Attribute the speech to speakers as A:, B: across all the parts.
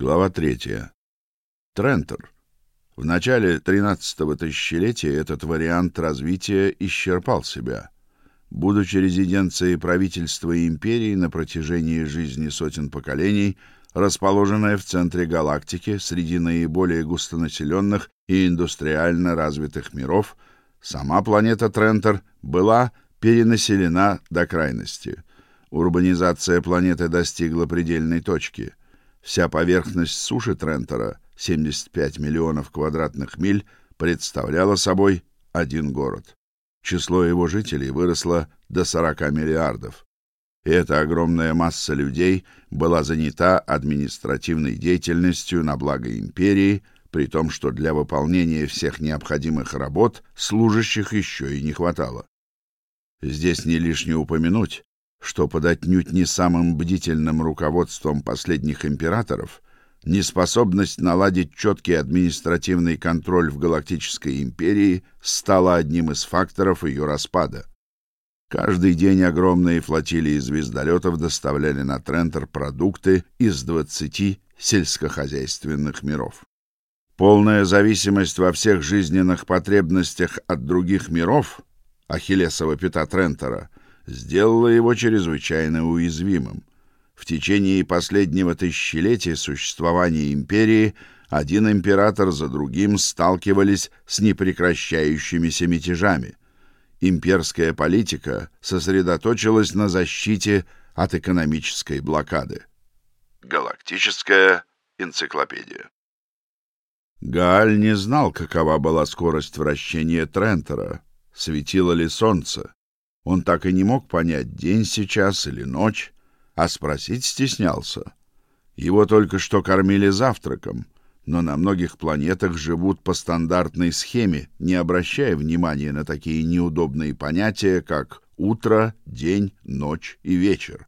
A: Глава третья. Трентер. В начале 13-го тысячелетия этот вариант развития исчерпал себя. Будучи резиденцией правительства и империи на протяжении жизни сотен поколений, расположенная в центре галактики среди наиболее густонаселенных и индустриально развитых миров, сама планета Трентер была перенаселена до крайности. Урбанизация планеты достигла предельной точки. Вся поверхность суши Трентера, 75 миллионов квадратных миль, представляла собой один город. Число его жителей выросло до 40 миллиардов. И эта огромная масса людей была занята административной деятельностью на благо империи, при том, что для выполнения всех необходимых работ служащих еще и не хватало. Здесь не лишне упомянуть, что под отнюдь не самым бдительным руководством последних императоров неспособность наладить четкий административный контроль в галактической империи стала одним из факторов ее распада. Каждый день огромные флотилии звездолетов доставляли на Трентер продукты из 20 сельскохозяйственных миров. Полная зависимость во всех жизненных потребностях от других миров, Ахиллесова пята Трентера, сделало его чрезвычайно уязвимым. В течение последнего тысячелетия существования империи один император за другим сталкивались с непрекращающимися мятежами. Имперская политика сосредоточилась на защите от экономической блокады. Галактическая энциклопедия. Гааль не знал, какова была скорость вращения Трентера, светило ли солнце. Он так и не мог понять, день сейчас или ночь, а спросить стеснялся. Его только что кормили завтраком, но на многих планетах живут по стандартной схеме, не обращая внимания на такие неудобные понятия, как утро, день, ночь и вечер.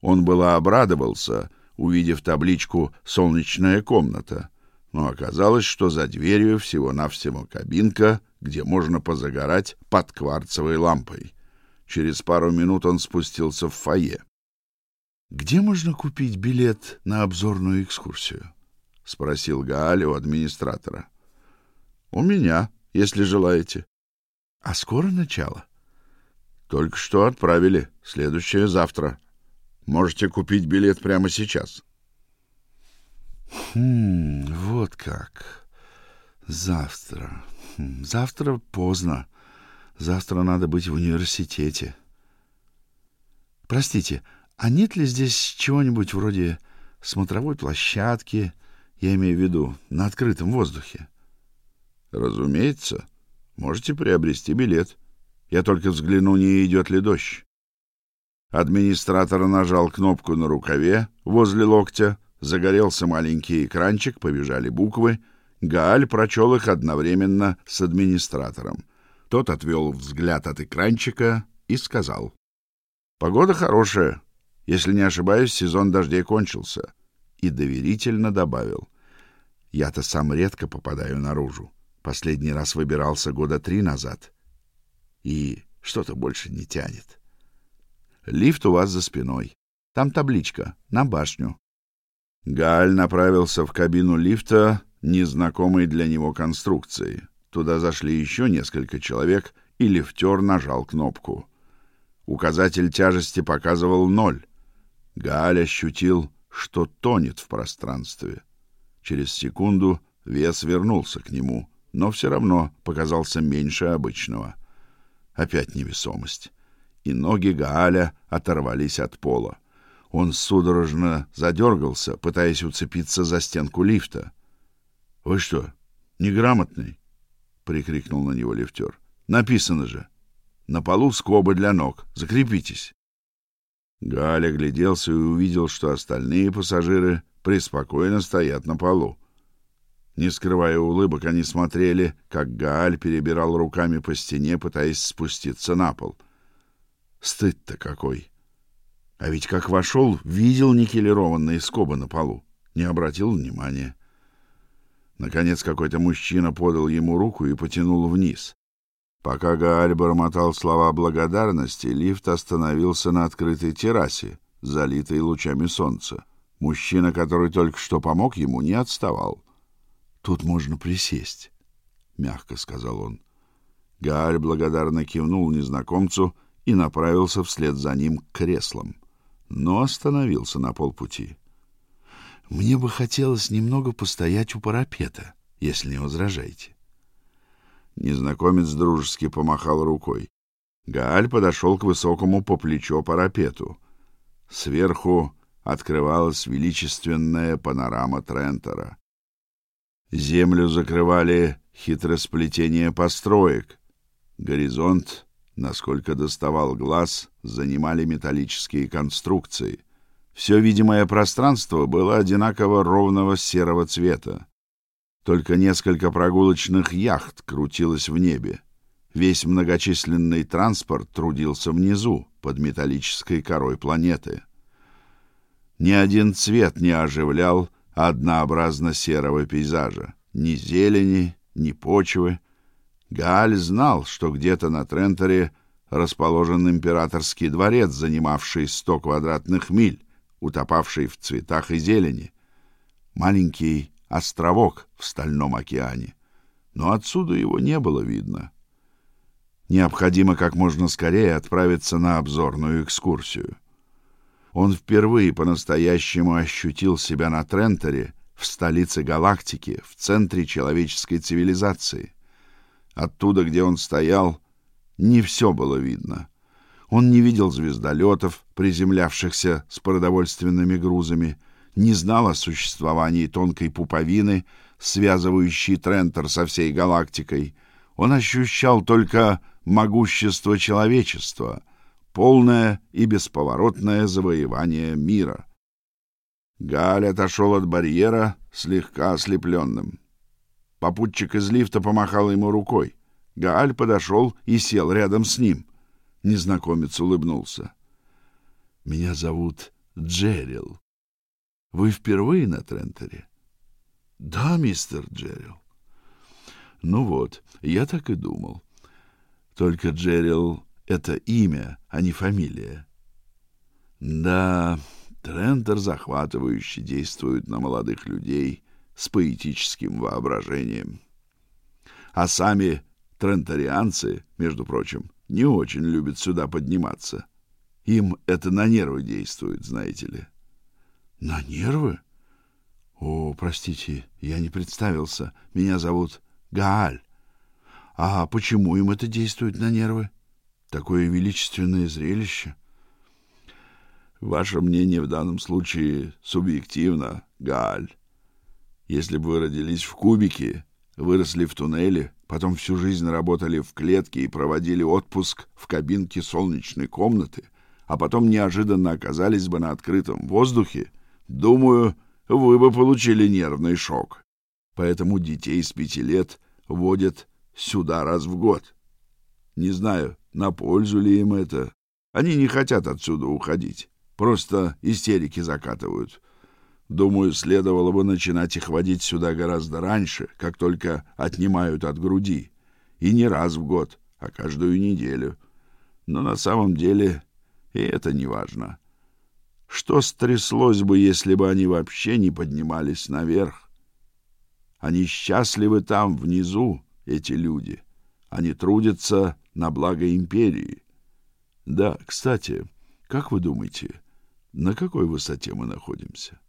A: Он было обрадовался, увидев табличку «Солнечная комната», но оказалось, что за дверью всего-навсего кабинка, где можно позагорать под кварцевой лампой. Через пару минут он спустился в фойе. Где можно купить билет на обзорную экскурсию? спросил Гааль у администратора. У меня, если желаете. А скоро начало? Только что отправили, следующее завтра. Можете купить билет прямо сейчас. Хм, вот как. Завтра. Хм, завтра поздно. Завтра надо быть в университете. Простите, а нет ли здесь чего-нибудь вроде смотровой площадки, я имею в виду, на открытом воздухе? Разумеется, можете приобрести билет. Я только взгляну, не идет ли дождь. Администратор нажал кнопку на рукаве возле локтя, загорелся маленький экранчик, побежали буквы. Гааль прочел их одновременно с администратором. Тот отвел взгляд от экранчика и сказал. «Погода хорошая. Если не ошибаюсь, сезон дождей кончился». И доверительно добавил. «Я-то сам редко попадаю наружу. Последний раз выбирался года три назад. И что-то больше не тянет. Лифт у вас за спиной. Там табличка «На башню». Галь направился в кабину лифта незнакомой для него конструкции. Туда зашли еще несколько человек, и лифтер нажал кнопку. Указатель тяжести показывал ноль. Гааль ощутил, что тонет в пространстве. Через секунду вес вернулся к нему, но все равно показался меньше обычного. Опять невесомость. И ноги Гааля оторвались от пола. Он судорожно задергался, пытаясь уцепиться за стенку лифта. Вы что, неграмотный? Прикрикнул на него лифтер. Написано же: на полу скобы для ног. Закрепитесь. Галя гляделся и увидел, что остальные пассажиры преспокойно стоят на полу. Не скрывая улыбок, они смотрели, как Гааль перебирал руками по стене, пытаясь спуститься на пол. Стыд-то какой! А ведь как вошел, видел никелированные скобы на полу, не обратил внимания. Наконец какой-то мужчина подал ему руку и потянул вниз. Пока Гааль бормотал слова благодарности, лифт остановился на открытой террасе, залитой лучами солнца. Мужчина, который только что помог ему, не отставал. Тут можно присесть, мягко сказал он. Гааль благодарно кивнул незнакомцу и направился вслед за ним к креслам, но остановился на полпути. Мне бы хотелось немного постоять у парапета, если не возражаете. Незнакомец дружески помахал рукой. Гааль подошел к высокому по плечо парапету. Сверху открывалась величественная панорама Трентера. Землю закрывали хитросплетения построек. Горизонт, насколько доставал глаз, занимали металлические конструкции. Все видимое пространство было одинаково ровного серого цвета. Только несколько прогулочных яхт крутилось в небе. Весь многочисленный транспорт трудился внизу, под металлической корой планеты. Ни один цвет не оживлял однообразно серого пейзажа. Ни зелени, ни почвы. Гааль знал, что где-то на Тренторе расположен императорский дворец, занимавший сто квадратных миль, утопавший в цветах и зелени. Маленький островок в стальном океане. Но отсюда его не было видно. Необходимо как можно скорее отправиться на обзорную экскурсию. Он впервые по-настоящему ощутил себя на Тренторе, в столице галактики, в центре человеческой цивилизации. Оттуда, где он стоял, не все было видно. Он не видел звездолетов, приземлявшихся с продовольственными грузами, не знал о существовании тонкой пуповины, связывающей Трентор со всей галактикой. Он ощущал только могущество человечества, полное и бесповоротное завоевание мира. Галь отошел от барьера, слегка ослепленным. Попутчик из лифта помахал ему рукой. Гааль подошел и сел рядом с ним. Незнакомец улыбнулся. «Меня зовут Джерил. Вы впервые на Трентере?» «Да, мистер Джерил». «Ну вот, я так и думал. Только Джерил — это имя, а не фамилия». «Да, Трентер захватывающе действует на молодых людей с поэтическим воображением. А сами тренторианцы, между прочим, не очень любят сюда подниматься. Им это на нервы действует, знаете ли. На нервы? О, простите, я не представился. Меня зовут Гааль. А почему им это действует на нервы? Такое величественное зрелище. Ваше мнение в данном случае субъективно, Гааль. Если бы вы родились в кубике, выросли в туннеле, потом всю жизнь работали в клетке и проводили отпуск в кабинке солнечной комнаты, а потом неожиданно оказались бы на открытом воздухе, думаю, вы бы получили нервный шок. Поэтому детей с пяти лет водят сюда раз в год. Не знаю, на пользу ли им это. Они не хотят отсюда уходить. Просто истерики закатывают. Думаю, следовало бы начинать их водить сюда гораздо раньше, как только отнимают от груди. И не раз в год, а каждую неделю. Но на самом деле и это не важно. Что стряслось бы, если бы они вообще не поднимались наверх? Они счастливы там, внизу, эти люди. Они трудятся на благо империи. Да, кстати, как вы думаете, на какой высоте мы находимся?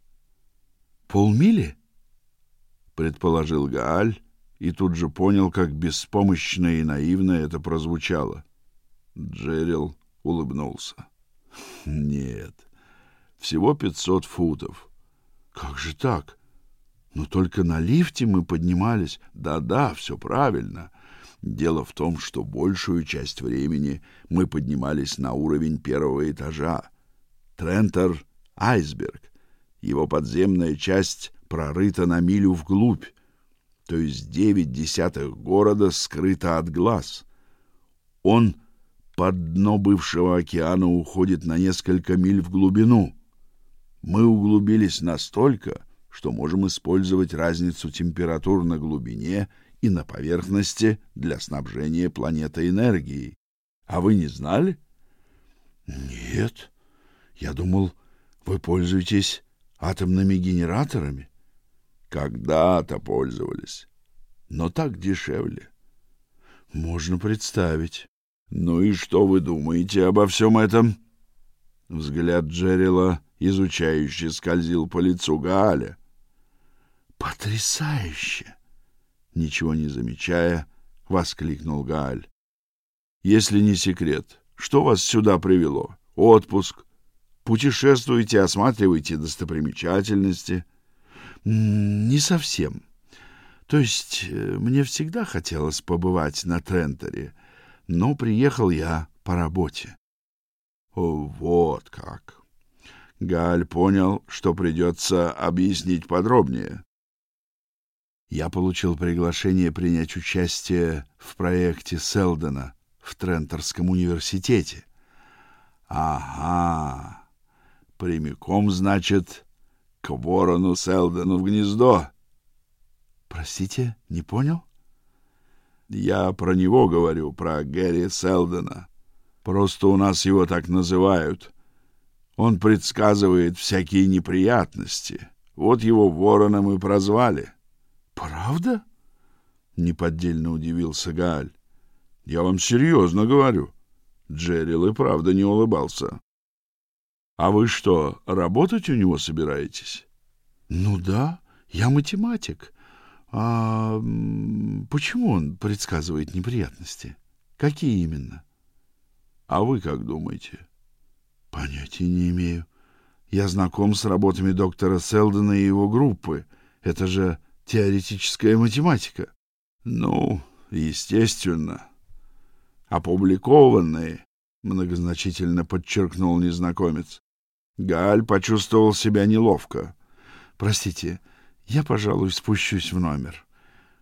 A: Полмили? предположил Гааль и тут же понял, как беспомощно и наивно это прозвучало. Джерил улыбнулся. Нет. Всего пятьсот футов. Как же так? Но только на лифте мы поднимались. Да-да, все правильно. Дело в том, что большую часть времени мы поднимались на уровень первого этажа. Трентер — айсберг. Его подземная часть прорыта на милю вглубь, то есть девять десятых города скрыто от глаз. Он под дно бывшего океана уходит на несколько миль в глубину. Мы углубились настолько, что можем использовать разницу температур на глубине и на поверхности для снабжения планеты энергией. А вы не знали? Нет. Я думал, вы пользуетесь Атомными генераторами? Когда-то пользовались. Но так дешевле. Можно представить. Ну и что вы думаете обо всем этом? Взгляд Джеррила изучающе скользил по лицу Галя. Потрясающе! Ничего не замечая, воскликнул Гааль. Если не секрет, что вас сюда привело? Отпуск? Путешествуете, осматриваете достопримечательности? Не совсем. То есть э, мне всегда хотелось побывать на Тренторе, но приехал я по работе. Вот как. Галь понял, что придется объяснить подробнее. Я получил приглашение принять участие в проекте Селдона в Тренторском университете. Ага. Прямиком, значит, к ворону Селдону в гнездо. Простите, не понял? Я про него говорю, про Гэри Селдона. Просто у нас его так называют. Он предсказывает всякие неприятности. Вот его вороном и прозвали. Правда? Неподдельно удивился Гааль. Я вам серьезно говорю. Джерил и правда не улыбался. А вы что, работать у него собираетесь? Ну да, я математик. А почему он предсказывает неприятности? Какие именно? А вы как думаете? Понятия не имею. Я знаком с работами доктора Селдона и его группы. Это же теоретическая математика. Ну, естественно. Опубликованные, многозначительно подчеркнул незнакомец. Галь почувствовал себя неловко. Простите, я, пожалуй, спущусь в номер.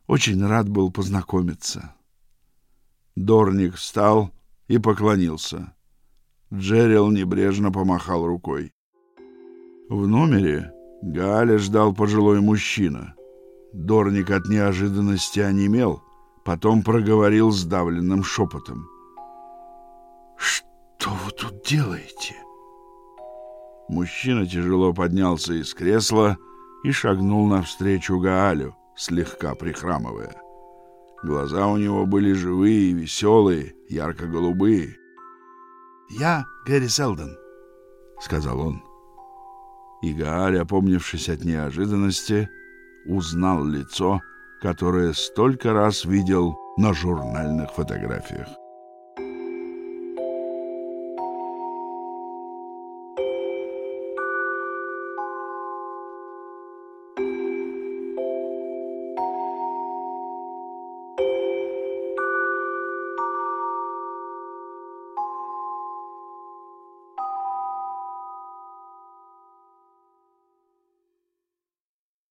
A: Очень рад был познакомиться. Дорник встал и поклонился. Джерил небрежно помахал рукой. В номере Галя ждал пожилой мужчина. Дорник от неожиданности онемел, потом проговорил сдавленным шепотом. «Что вы тут делаете?» Мужчина тяжело поднялся из кресла и шагнул навстречу Гаалю, слегка прихрамывая. Глаза у него были живые, веселые, ярко-голубые. «Я Гэри Селдон», — сказал он. И Гааль, опомнившись от неожиданности, узнал лицо, которое столько раз видел на журнальных фотографиях.